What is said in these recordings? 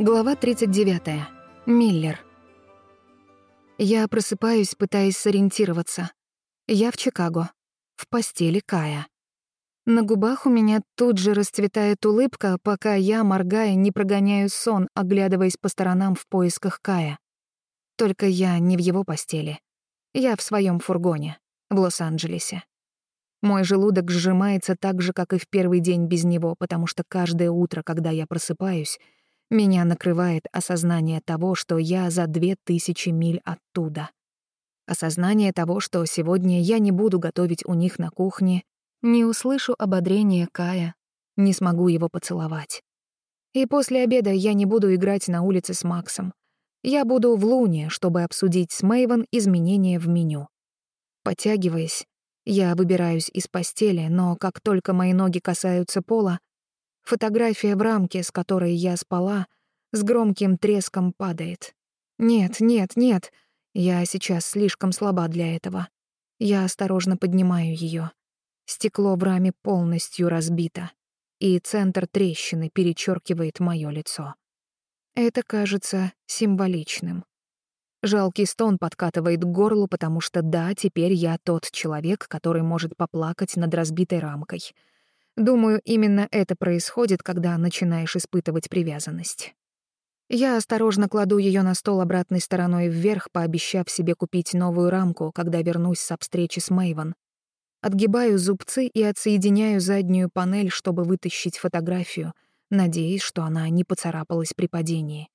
Глава 39. Миллер. Я просыпаюсь, пытаясь сориентироваться. Я в Чикаго. В постели Кая. На губах у меня тут же расцветает улыбка, пока я, моргая, не прогоняю сон, оглядываясь по сторонам в поисках Кая. Только я не в его постели. Я в своем фургоне, в Лос-Анджелесе. Мой желудок сжимается так же, как и в первый день без него, потому что каждое утро, когда я просыпаюсь — меня накрывает осознание того, что я за две тысячи миль оттуда. Осознание того, что сегодня я не буду готовить у них на кухне, не услышу ободрения Кая, не смогу его поцеловать. И после обеда я не буду играть на улице с Максом. Я буду в Луне, чтобы обсудить с Мэйвен изменения в меню. Подтягиваясь, я выбираюсь из постели, но как только мои ноги касаются пола, Фотография в рамке, с которой я спала, с громким треском падает. Нет, нет, нет. Я сейчас слишком слаба для этого. Я осторожно поднимаю ее. Стекло в раме полностью разбито, и центр трещины перечеркивает мое лицо. Это кажется символичным. Жалкий стон подкатывает к горлу, потому что да, теперь я тот человек, который может поплакать над разбитой рамкой — Думаю, именно это происходит, когда начинаешь испытывать привязанность. Я осторожно кладу ее на стол обратной стороной вверх, пообещав себе купить новую рамку, когда вернусь со встречи с Мэйвен. Отгибаю зубцы и отсоединяю заднюю панель, чтобы вытащить фотографию, надеясь, что она не поцарапалась при падении.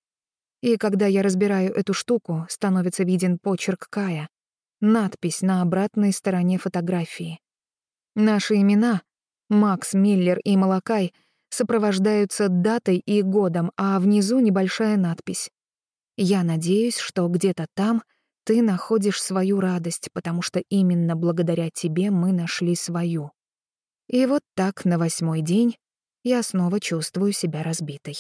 И когда я разбираю эту штуку, становится виден почерк Кая, надпись на обратной стороне фотографии. Наши имена Макс, Миллер и Малакай сопровождаются датой и годом, а внизу небольшая надпись. «Я надеюсь, что где-то там ты находишь свою радость, потому что именно благодаря тебе мы нашли свою». И вот так на восьмой день я снова чувствую себя разбитой.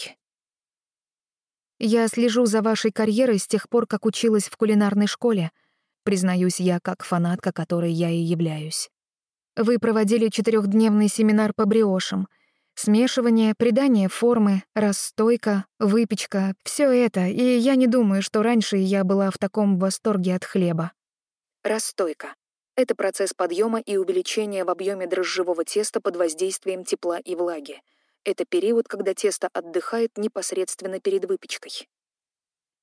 «Я слежу за вашей карьерой с тех пор, как училась в кулинарной школе», признаюсь я как фанатка, которой я и являюсь. Вы проводили четырехдневный семинар по бриошам. Смешивание, придание формы, расстойка, выпечка — все это, и я не думаю, что раньше я была в таком восторге от хлеба. Расстойка — это процесс подъема и увеличения в объеме дрожжевого теста под воздействием тепла и влаги. Это период, когда тесто отдыхает непосредственно перед выпечкой.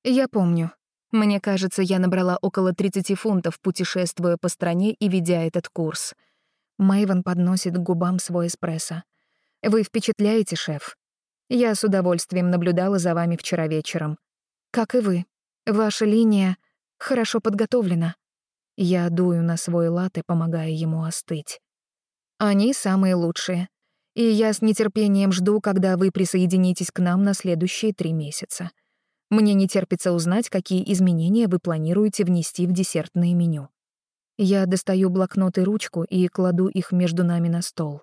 Я помню. Мне кажется, я набрала около 30 фунтов, путешествуя по стране и ведя этот курс — Мэйвен подносит к губам свой эспрессо. «Вы впечатляете, шеф. Я с удовольствием наблюдала за вами вчера вечером. Как и вы. Ваша линия хорошо подготовлена». Я дую на свой лад и помогаю ему остыть. «Они самые лучшие. И я с нетерпением жду, когда вы присоединитесь к нам на следующие три месяца. Мне не терпится узнать, какие изменения вы планируете внести в десертное меню». Я достаю блокнот и ручку и кладу их между нами на стол.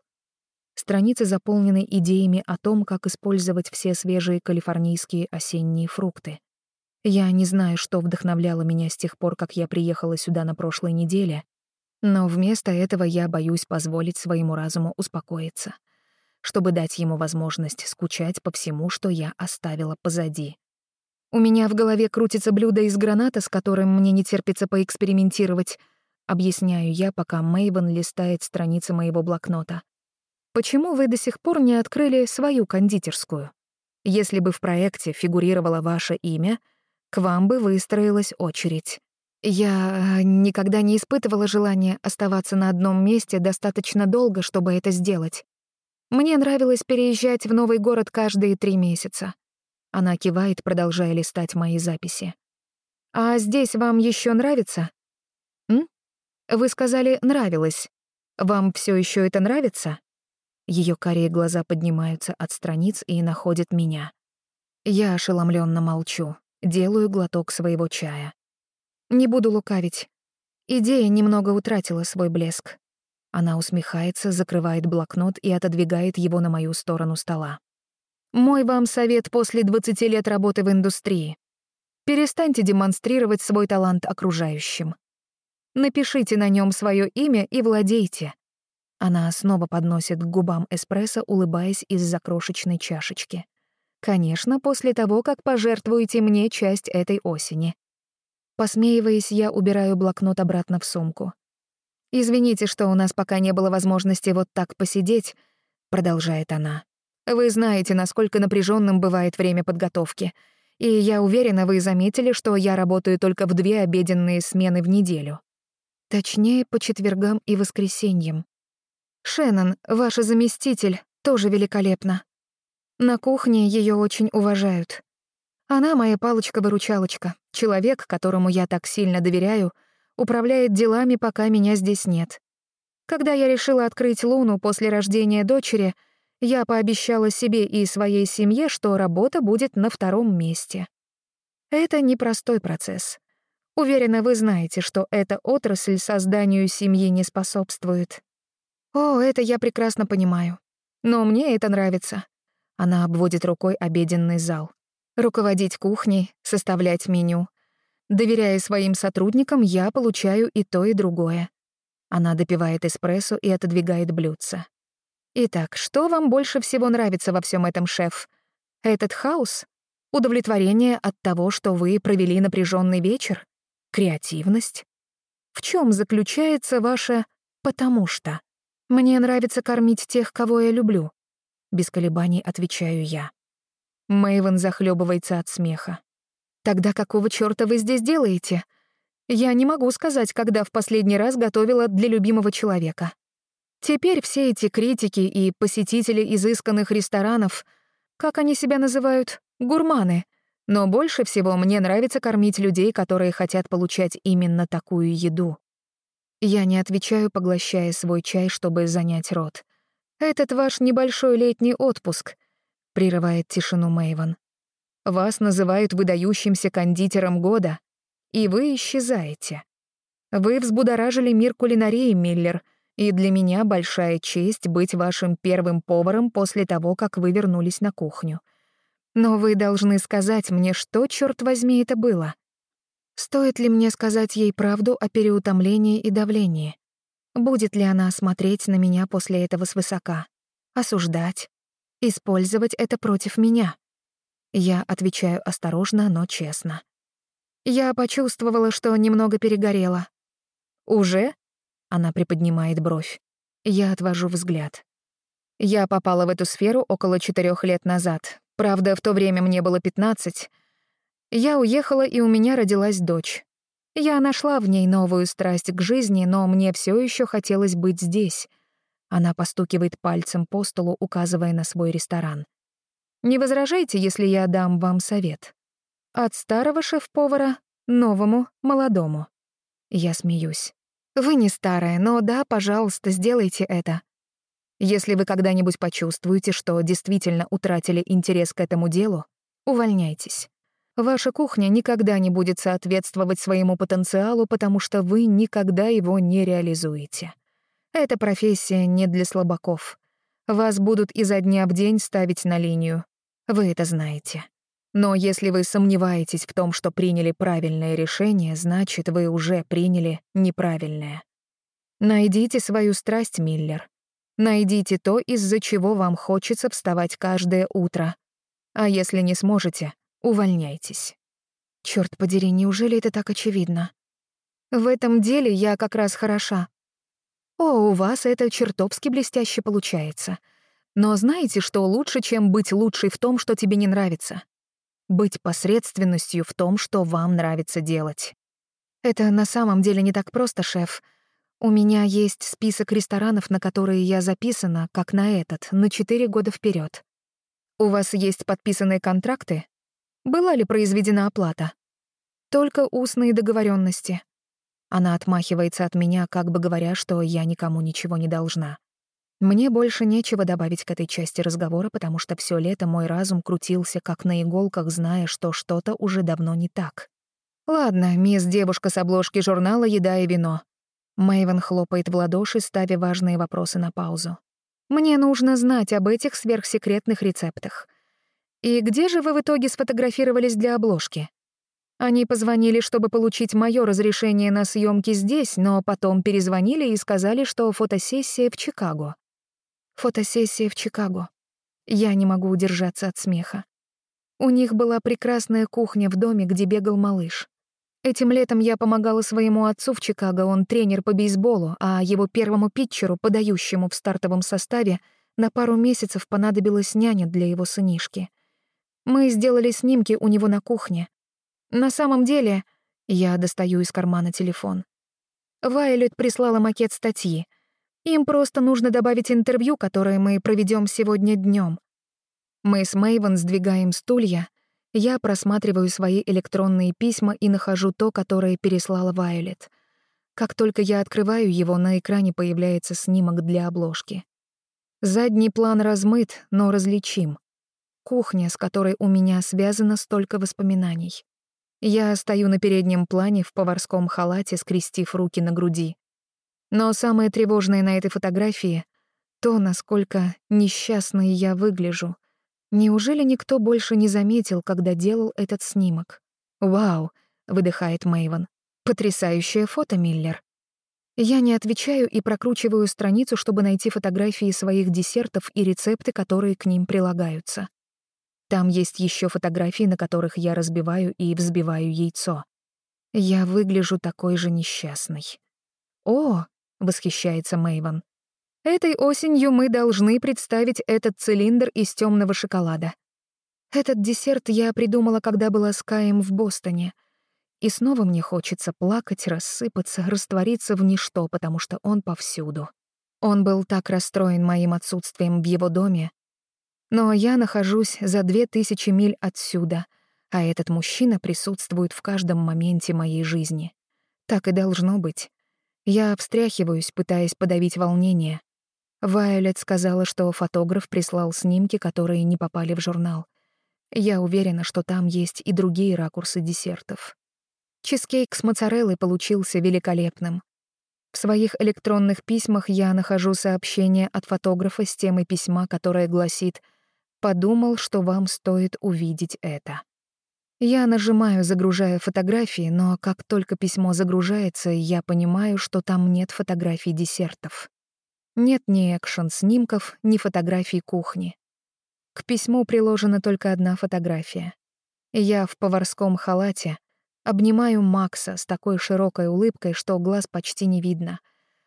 Страницы заполнены идеями о том, как использовать все свежие калифорнийские осенние фрукты. Я не знаю, что вдохновляло меня с тех пор, как я приехала сюда на прошлой неделе, но вместо этого я боюсь позволить своему разуму успокоиться, чтобы дать ему возможность скучать по всему, что я оставила позади. У меня в голове крутится блюдо из граната, с которым мне не терпится поэкспериментировать — Объясняю я, пока Мейвен листает страницы моего блокнота. Почему вы до сих пор не открыли свою кондитерскую? Если бы в проекте фигурировало ваше имя, к вам бы выстроилась очередь. Я э, никогда не испытывала желания оставаться на одном месте достаточно долго, чтобы это сделать. Мне нравилось переезжать в новый город каждые три месяца. Она кивает, продолжая листать мои записи. «А здесь вам еще нравится?» Вы сказали «нравилось». Вам все еще это нравится? Ее карие глаза поднимаются от страниц и находят меня. Я ошеломленно молчу, делаю глоток своего чая. Не буду лукавить. Идея немного утратила свой блеск. Она усмехается, закрывает блокнот и отодвигает его на мою сторону стола. Мой вам совет после 20 лет работы в индустрии. Перестаньте демонстрировать свой талант окружающим. Напишите на нем свое имя и владейте». Она снова подносит к губам эспрессо, улыбаясь из-за крошечной чашечки. «Конечно, после того, как пожертвуете мне часть этой осени». Посмеиваясь, я убираю блокнот обратно в сумку. «Извините, что у нас пока не было возможности вот так посидеть», — продолжает она. «Вы знаете, насколько напряженным бывает время подготовки. И я уверена, вы заметили, что я работаю только в две обеденные смены в неделю. Точнее, по четвергам и воскресеньям. «Шеннон, ваша заместитель, тоже великолепна. На кухне ее очень уважают. Она моя палочка-выручалочка, человек, которому я так сильно доверяю, управляет делами, пока меня здесь нет. Когда я решила открыть Луну после рождения дочери, я пообещала себе и своей семье, что работа будет на втором месте. Это непростой процесс. Уверена, вы знаете, что эта отрасль созданию семьи не способствует. О, это я прекрасно понимаю. Но мне это нравится. Она обводит рукой обеденный зал. Руководить кухней, составлять меню. Доверяя своим сотрудникам, я получаю и то, и другое. Она допивает эспрессо и отодвигает блюдца. Итак, что вам больше всего нравится во всем этом, шеф? Этот хаос? Удовлетворение от того, что вы провели напряженный вечер? креативность. В чем заключается ваше «потому что»? Мне нравится кормить тех, кого я люблю. Без колебаний отвечаю я. Мэйвен захлебывается от смеха. «Тогда какого черта вы здесь делаете? Я не могу сказать, когда в последний раз готовила для любимого человека. Теперь все эти критики и посетители изысканных ресторанов, как они себя называют, гурманы — но больше всего мне нравится кормить людей, которые хотят получать именно такую еду. Я не отвечаю, поглощая свой чай, чтобы занять рот. «Этот ваш небольшой летний отпуск», — прерывает тишину Мэйвен. «Вас называют выдающимся кондитером года, и вы исчезаете. Вы взбудоражили мир кулинарии, Миллер, и для меня большая честь быть вашим первым поваром после того, как вы вернулись на кухню». Но вы должны сказать мне, что, черт возьми, это было. Стоит ли мне сказать ей правду о переутомлении и давлении? Будет ли она смотреть на меня после этого свысока? Осуждать? Использовать это против меня? Я отвечаю осторожно, но честно. Я почувствовала, что немного перегорела. «Уже?» — она приподнимает бровь. Я отвожу взгляд. Я попала в эту сферу около четырех лет назад, Правда, в то время мне было 15. Я уехала, и у меня родилась дочь. Я нашла в ней новую страсть к жизни, но мне все еще хотелось быть здесь. Она постукивает пальцем по столу, указывая на свой ресторан. «Не возражайте, если я дам вам совет. От старого шеф-повара новому, молодому». Я смеюсь. «Вы не старая, но да, пожалуйста, сделайте это. Если вы когда-нибудь почувствуете, что действительно утратили интерес к этому делу, увольняйтесь. Ваша кухня никогда не будет соответствовать своему потенциалу, потому что вы никогда его не реализуете. Эта профессия не для слабаков. Вас будут изо дня в день ставить на линию. Вы это знаете. Но если вы сомневаетесь в том, что приняли правильное решение, значит, вы уже приняли неправильное. Найдите свою страсть, Миллер. Найдите то, из-за чего вам хочется вставать каждое утро. А если не сможете, увольняйтесь. Черт подери, неужели это так очевидно? В этом деле я как раз хороша. О, у вас это чертовски блестяще получается. Но знаете, что лучше, чем быть лучшей в том, что тебе не нравится? Быть посредственностью в том, что вам нравится делать. Это на самом деле не так просто, шеф — у меня есть список ресторанов, на которые я записана, как на этот, на 4 года вперед. У вас есть подписанные контракты? Была ли произведена оплата? Только устные договоренности. Она отмахивается от меня, как бы говоря, что я никому ничего не должна. Мне больше нечего добавить к этой части разговора, потому что все лето мой разум крутился как на иголках, зная, что что-то уже давно не так. «Ладно, мисс девушка с обложки журнала «Еда и вино». Мэйвен хлопает в ладоши, ставя важные вопросы на паузу. «Мне нужно знать об этих сверхсекретных рецептах. И где же вы в итоге сфотографировались для обложки? Они позвонили, чтобы получить мое разрешение на съемки здесь, но потом перезвонили и сказали, что фотосессия в Чикаго. Фотосессия в Чикаго. Я не могу удержаться от смеха. У них была прекрасная кухня в доме, где бегал малыш. Этим летом я помогала своему отцу в Чикаго, он тренер по бейсболу, а его первому питчеру, подающему в стартовом составе, на пару месяцев понадобилась няня для его сынишки. Мы сделали снимки у него на кухне. На самом деле, я достаю из кармана телефон. Вайлет прислала макет статьи. Им просто нужно добавить интервью, которое мы проведем сегодня днем. Мы с Мэйвен сдвигаем стулья, я просматриваю свои электронные письма и нахожу то, которое переслала Вайолет. Как только я открываю его, на экране появляется снимок для обложки. Задний план размыт, но различим. Кухня, с которой у меня связано столько воспоминаний. Я стою на переднем плане в поварском халате, скрестив руки на груди. Но самое тревожное на этой фотографии — то, насколько несчастной я выгляжу — Неужели никто больше не заметил, когда делал этот снимок? «Вау!» — выдыхает Мэйвен. «Потрясающее фото, Миллер!» Я не отвечаю и прокручиваю страницу, чтобы найти фотографии своих десертов и рецепты, которые к ним прилагаются. Там есть еще фотографии, на которых я разбиваю и взбиваю яйцо. Я выгляжу такой же несчастной. «О!» — восхищается Мэйвен. Этой осенью мы должны представить этот цилиндр из темного шоколада. Этот десерт я придумала, когда была с Каем в Бостоне. И снова мне хочется плакать, рассыпаться, раствориться в ничто, потому что он повсюду. Он был так расстроен моим отсутствием в его доме. Но я нахожусь за две тысячи миль отсюда, а этот мужчина присутствует в каждом моменте моей жизни. Так и должно быть. Я встряхиваюсь, пытаясь подавить волнение. Вайолет сказала, что фотограф прислал снимки, которые не попали в журнал. Я уверена, что там есть и другие ракурсы десертов. Чизкейк с моцареллой получился великолепным. В своих электронных письмах я нахожу сообщение от фотографа с темой письма, которое гласит «Подумал, что вам стоит увидеть это». Я нажимаю, загружая фотографии, но как только письмо загружается, я понимаю, что там нет фотографий десертов. Нет ни экшн-снимков, ни фотографий кухни. К письму приложена только одна фотография. Я в поварском халате обнимаю Макса с такой широкой улыбкой, что глаз почти не видно.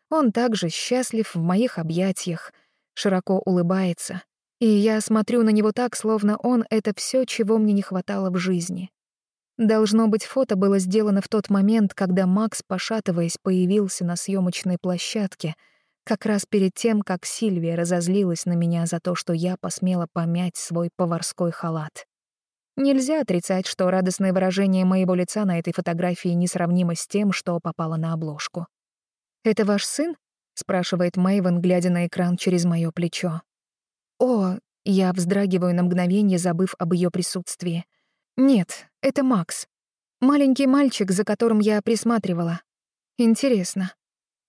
Он также счастлив в моих объятиях, широко улыбается, и я смотрю на него так, словно он — это все, чего мне не хватало в жизни. Должно быть, фото было сделано в тот момент, когда Макс, пошатываясь, появился на съемочной площадке — как раз перед тем, как Сильвия разозлилась на меня за то, что я посмела помять свой поварской халат. Нельзя отрицать, что радостное выражение моего лица на этой фотографии несравнимо с тем, что попало на обложку. «Это ваш сын?» — спрашивает Мэйвен, глядя на экран через моё плечо. «О!» — я вздрагиваю на мгновение, забыв об её присутствии. «Нет, это Макс. Маленький мальчик, за которым я присматривала. Интересно,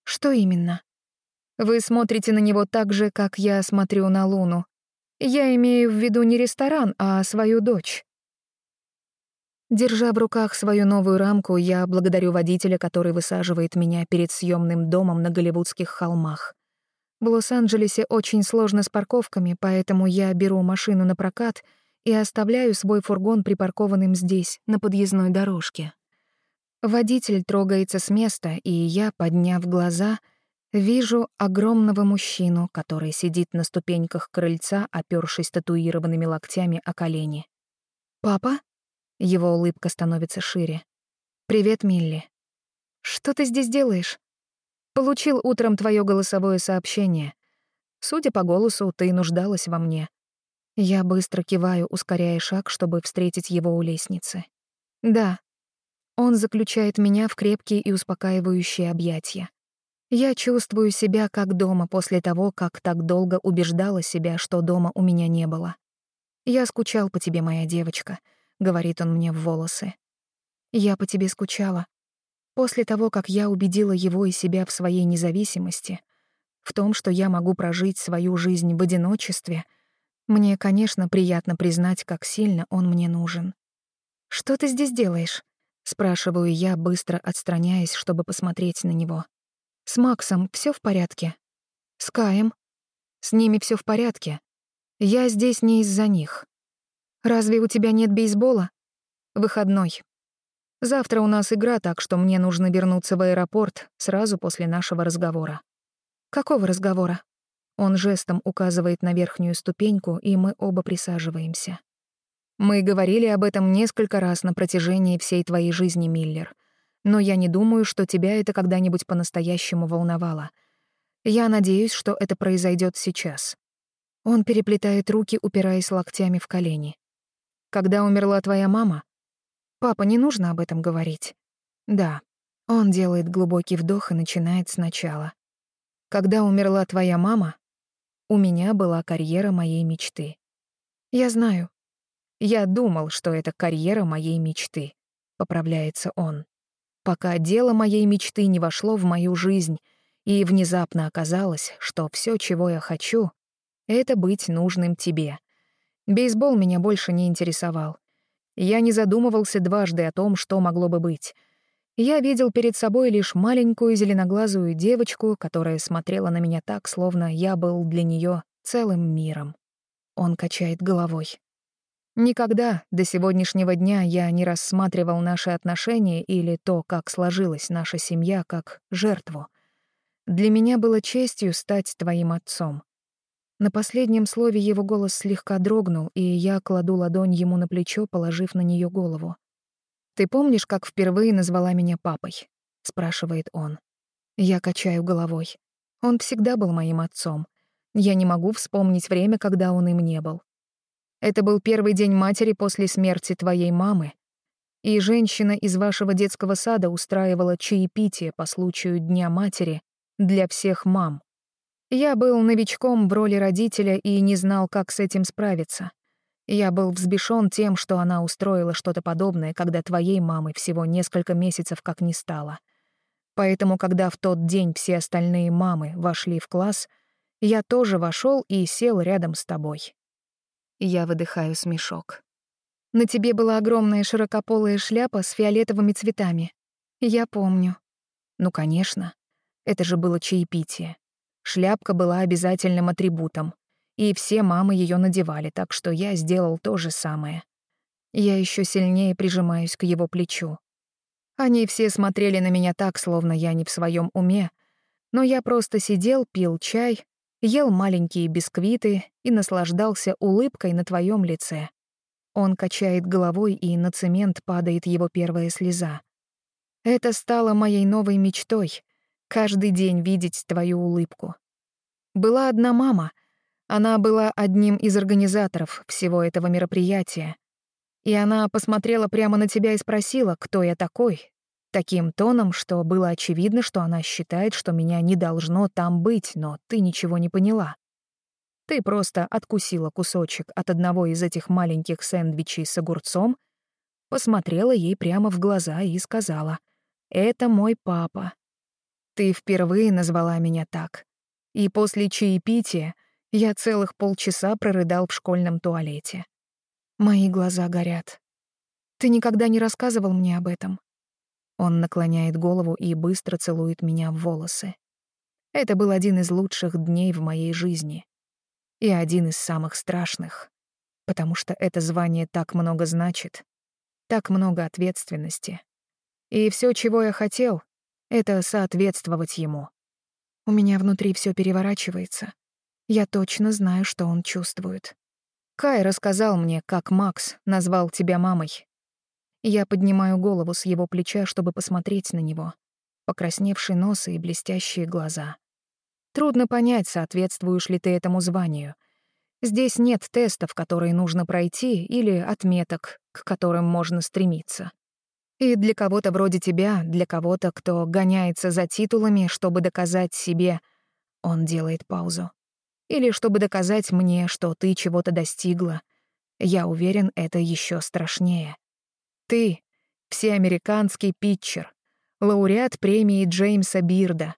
что именно?» Вы смотрите на него так же, как я смотрю на Луну. Я имею в виду не ресторан, а свою дочь. Держа в руках свою новую рамку, я благодарю водителя, который высаживает меня перед съемным домом на Голливудских холмах. В Лос-Анджелесе очень сложно с парковками, поэтому я беру машину на прокат и оставляю свой фургон припаркованным здесь, на подъездной дорожке. Водитель трогается с места, и я, подняв глаза — Вижу огромного мужчину, который сидит на ступеньках крыльца, опёршись татуированными локтями о колени. «Папа?» Его улыбка становится шире. «Привет, Милли. Что ты здесь делаешь?» «Получил утром твое голосовое сообщение. Судя по голосу, ты нуждалась во мне». Я быстро киваю, ускоряя шаг, чтобы встретить его у лестницы. «Да». Он заключает меня в крепкие и успокаивающие объятия. Я чувствую себя как дома после того, как так долго убеждала себя, что дома у меня не было. «Я скучал по тебе, моя девочка», — говорит он мне в волосы. «Я по тебе скучала. После того, как я убедила его и себя в своей независимости, в том, что я могу прожить свою жизнь в одиночестве, мне, конечно, приятно признать, как сильно он мне нужен. «Что ты здесь делаешь?» — спрашиваю я, быстро отстраняясь, чтобы посмотреть на него. С Максом все в порядке? С Каем? С ними все в порядке. Я здесь не из-за них. Разве у тебя нет бейсбола? Выходной. Завтра у нас игра, так что мне нужно вернуться в аэропорт сразу после нашего разговора. Какого разговора? Он жестом указывает на верхнюю ступеньку, и мы оба присаживаемся. Мы говорили об этом несколько раз на протяжении всей твоей жизни, Миллер но я не думаю, что тебя это когда-нибудь по-настоящему волновало. Я надеюсь, что это произойдет сейчас. Он переплетает руки, упираясь локтями в колени. Когда умерла твоя мама? Папа, не нужно об этом говорить. Да. Он делает глубокий вдох и начинает сначала. Когда умерла твоя мама, у меня была карьера моей мечты. Я знаю. Я думал, что это карьера моей мечты, поправляется он пока дело моей мечты не вошло в мою жизнь, и внезапно оказалось, что все, чего я хочу, — это быть нужным тебе. Бейсбол меня больше не интересовал. Я не задумывался дважды о том, что могло бы быть. Я видел перед собой лишь маленькую зеленоглазую девочку, которая смотрела на меня так, словно я был для нее целым миром. Он качает головой. Никогда до сегодняшнего дня я не рассматривал наши отношения или то, как сложилась наша семья, как жертву. Для меня было честью стать твоим отцом. На последнем слове его голос слегка дрогнул, и я кладу ладонь ему на плечо, положив на нее голову. «Ты помнишь, как впервые назвала меня папой?» — спрашивает он. Я качаю головой. Он всегда был моим отцом. Я не могу вспомнить время, когда он им не был. Это был первый день матери после смерти твоей мамы, и женщина из вашего детского сада устраивала чаепитие по случаю Дня матери для всех мам. Я был новичком в роли родителя и не знал, как с этим справиться. Я был взбешен тем, что она устроила что-то подобное, когда твоей мамы всего несколько месяцев как не стало. Поэтому, когда в тот день все остальные мамы вошли в класс, я тоже вошел и сел рядом с тобой. Я выдыхаю смешок. На тебе была огромная широкополая шляпа с фиолетовыми цветами. Я помню. Ну, конечно. Это же было чаепитие. Шляпка была обязательным атрибутом. И все мамы ее надевали, так что я сделал то же самое. Я еще сильнее прижимаюсь к его плечу. Они все смотрели на меня так, словно я не в своем уме, но я просто сидел, пил чай ел маленькие бисквиты и наслаждался улыбкой на твоем лице. Он качает головой, и на цемент падает его первая слеза. Это стало моей новой мечтой — каждый день видеть твою улыбку. Была одна мама. Она была одним из организаторов всего этого мероприятия. И она посмотрела прямо на тебя и спросила, кто я такой, Таким тоном, что было очевидно, что она считает, что меня не должно там быть, но ты ничего не поняла. Ты просто откусила кусочек от одного из этих маленьких сэндвичей с огурцом, посмотрела ей прямо в глаза и сказала, «Это мой папа. Ты впервые назвала меня так. И после чаепития я целых полчаса прорыдал в школьном туалете. Мои глаза горят. Ты никогда не рассказывал мне об этом. Он наклоняет голову и быстро целует меня в волосы. Это был один из лучших дней в моей жизни. И один из самых страшных. Потому что это звание так много значит. Так много ответственности. И все, чего я хотел, — это соответствовать ему. У меня внутри все переворачивается. Я точно знаю, что он чувствует. Кай рассказал мне, как Макс назвал тебя мамой, я поднимаю голову с его плеча, чтобы посмотреть на него. Покрасневший нос и блестящие глаза. Трудно понять, соответствуешь ли ты этому званию. Здесь нет тестов, которые нужно пройти, или отметок, к которым можно стремиться. И для кого-то вроде тебя, для кого-то, кто гоняется за титулами, чтобы доказать себе... Он делает паузу. Или чтобы доказать мне, что ты чего-то достигла. Я уверен, это еще страшнее. Ты — всеамериканский питчер, лауреат премии Джеймса Бирда.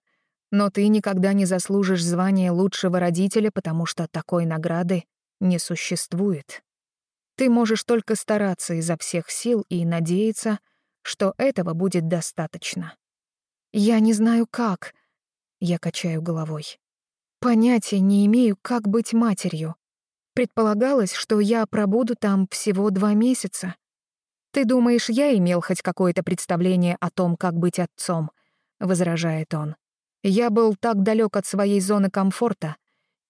Но ты никогда не заслужишь звания лучшего родителя, потому что такой награды не существует. Ты можешь только стараться изо всех сил и надеяться, что этого будет достаточно. Я не знаю как. Я качаю головой. Понятия не имею, как быть матерью. Предполагалось, что я пробуду там всего два месяца. «Ты думаешь, я имел хоть какое-то представление о том, как быть отцом?» — возражает он. «Я был так далек от своей зоны комфорта,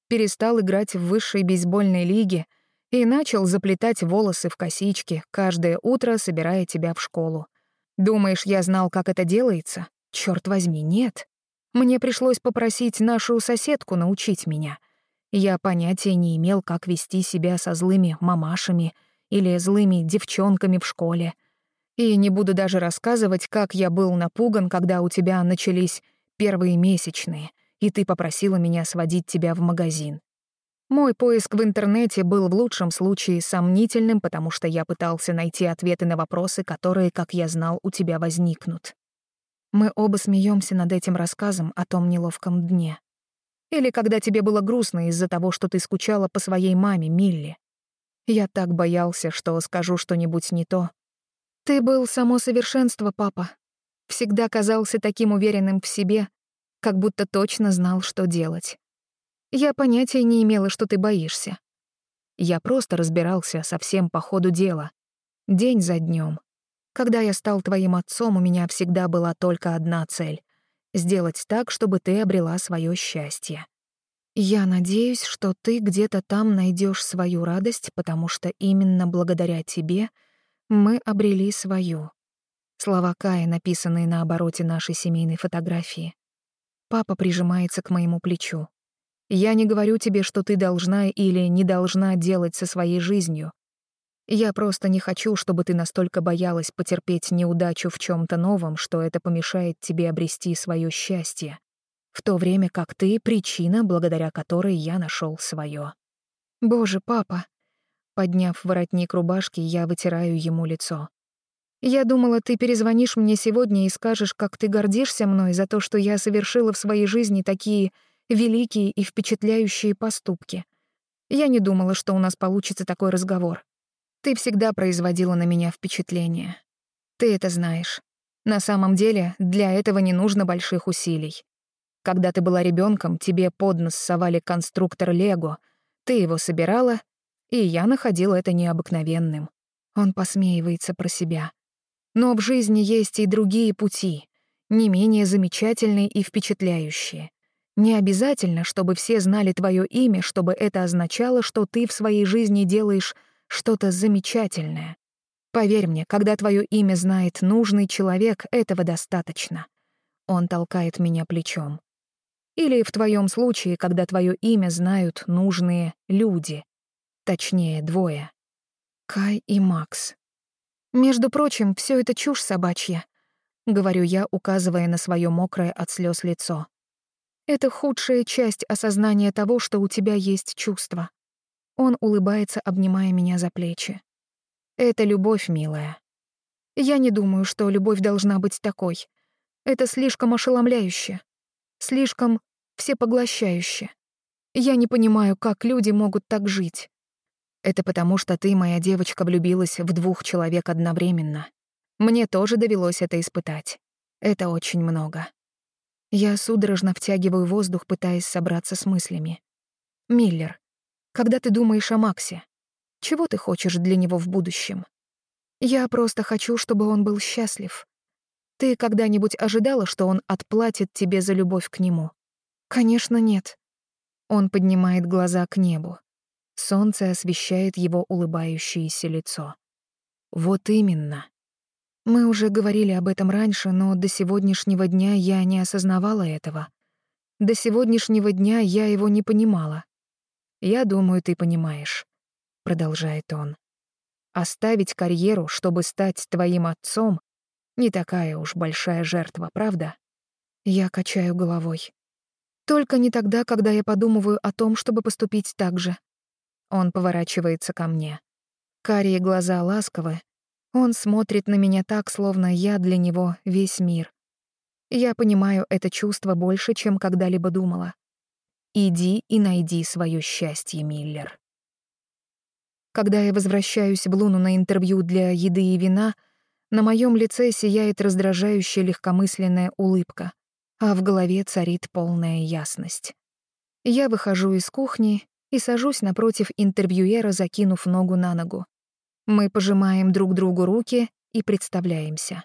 перестал играть в высшей бейсбольной лиге и начал заплетать волосы в косички, каждое утро собирая тебя в школу. Думаешь, я знал, как это делается? Черт возьми, нет. Мне пришлось попросить нашу соседку научить меня. Я понятия не имел, как вести себя со злыми мамашами — или злыми девчонками в школе. И не буду даже рассказывать, как я был напуган, когда у тебя начались первые месячные, и ты попросила меня сводить тебя в магазин. Мой поиск в интернете был в лучшем случае сомнительным, потому что я пытался найти ответы на вопросы, которые, как я знал, у тебя возникнут. Мы оба смеемся над этим рассказом о том неловком дне. Или когда тебе было грустно из-за того, что ты скучала по своей маме, Милли. Я так боялся, что скажу что-нибудь не то. Ты был само совершенство, папа. Всегда казался таким уверенным в себе, как будто точно знал, что делать. Я понятия не имела, что ты боишься. Я просто разбирался совсем по ходу дела. День за днем. Когда я стал твоим отцом, у меня всегда была только одна цель — сделать так, чтобы ты обрела свое счастье. Я надеюсь, что ты где-то там найдешь свою радость, потому что именно благодаря тебе мы обрели свою. Слова Кая, написанные на обороте нашей семейной фотографии. Папа прижимается к моему плечу. Я не говорю тебе, что ты должна или не должна делать со своей жизнью. Я просто не хочу, чтобы ты настолько боялась потерпеть неудачу в чем то новом, что это помешает тебе обрести свое счастье, в то время как ты — причина, благодаря которой я нашел свое. «Боже, папа!» Подняв воротник рубашки, я вытираю ему лицо. «Я думала, ты перезвонишь мне сегодня и скажешь, как ты гордишься мной за то, что я совершила в своей жизни такие великие и впечатляющие поступки. Я не думала, что у нас получится такой разговор. Ты всегда производила на меня впечатление. Ты это знаешь. На самом деле, для этого не нужно больших усилий. Когда ты была ребенком, тебе под нос совали конструктор Лего. Ты его собирала, и я находила это необыкновенным. Он посмеивается про себя. Но в жизни есть и другие пути, не менее замечательные и впечатляющие. Не обязательно, чтобы все знали твое имя, чтобы это означало, что ты в своей жизни делаешь что-то замечательное. Поверь мне, когда твое имя знает нужный человек, этого достаточно. Он толкает меня плечом. Или в твоем случае, когда твое имя знают нужные люди. Точнее, двое. Кай и Макс. Между прочим, все это чушь собачья, — говорю я, указывая на свое мокрое от слез лицо. Это худшая часть осознания того, что у тебя есть чувства. Он улыбается, обнимая меня за плечи. Это любовь, милая. Я не думаю, что любовь должна быть такой. Это слишком ошеломляюще слишком всепоглощающе. Я не понимаю, как люди могут так жить. Это потому, что ты, моя девочка, влюбилась в двух человек одновременно. Мне тоже довелось это испытать. Это очень много. Я судорожно втягиваю воздух, пытаясь собраться с мыслями. Миллер, когда ты думаешь о Максе, чего ты хочешь для него в будущем? Я просто хочу, чтобы он был счастлив. Ты когда-нибудь ожидала, что он отплатит тебе за любовь к нему? Конечно, нет. Он поднимает глаза к небу. Солнце освещает его улыбающееся лицо. Вот именно. Мы уже говорили об этом раньше, но до сегодняшнего дня я не осознавала этого. До сегодняшнего дня я его не понимала. «Я думаю, ты понимаешь», — продолжает он. «Оставить карьеру, чтобы стать твоим отцом, не такая уж большая жертва, правда? Я качаю головой. Только не тогда, когда я подумываю о том, чтобы поступить так же. Он поворачивается ко мне. Карие глаза ласковы. Он смотрит на меня так, словно я для него весь мир. Я понимаю это чувство больше, чем когда-либо думала. Иди и найди свое счастье, Миллер. Когда я возвращаюсь в Луну на интервью для еды и вина — на моем лице сияет раздражающая легкомысленная улыбка, а в голове царит полная ясность. Я выхожу из кухни и сажусь напротив интервьюера, закинув ногу на ногу. Мы пожимаем друг другу руки и представляемся.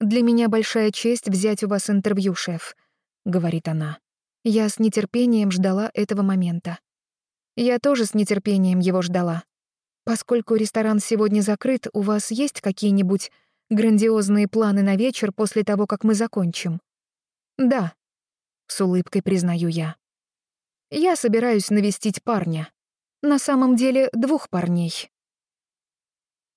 «Для меня большая честь взять у вас интервью, шеф», — говорит она. Я с нетерпением ждала этого момента. Я тоже с нетерпением его ждала. поскольку ресторан сегодня закрыт, у вас есть какие-нибудь грандиозные планы на вечер после того, как мы закончим?» «Да», — с улыбкой признаю я. «Я собираюсь навестить парня. На самом деле двух парней».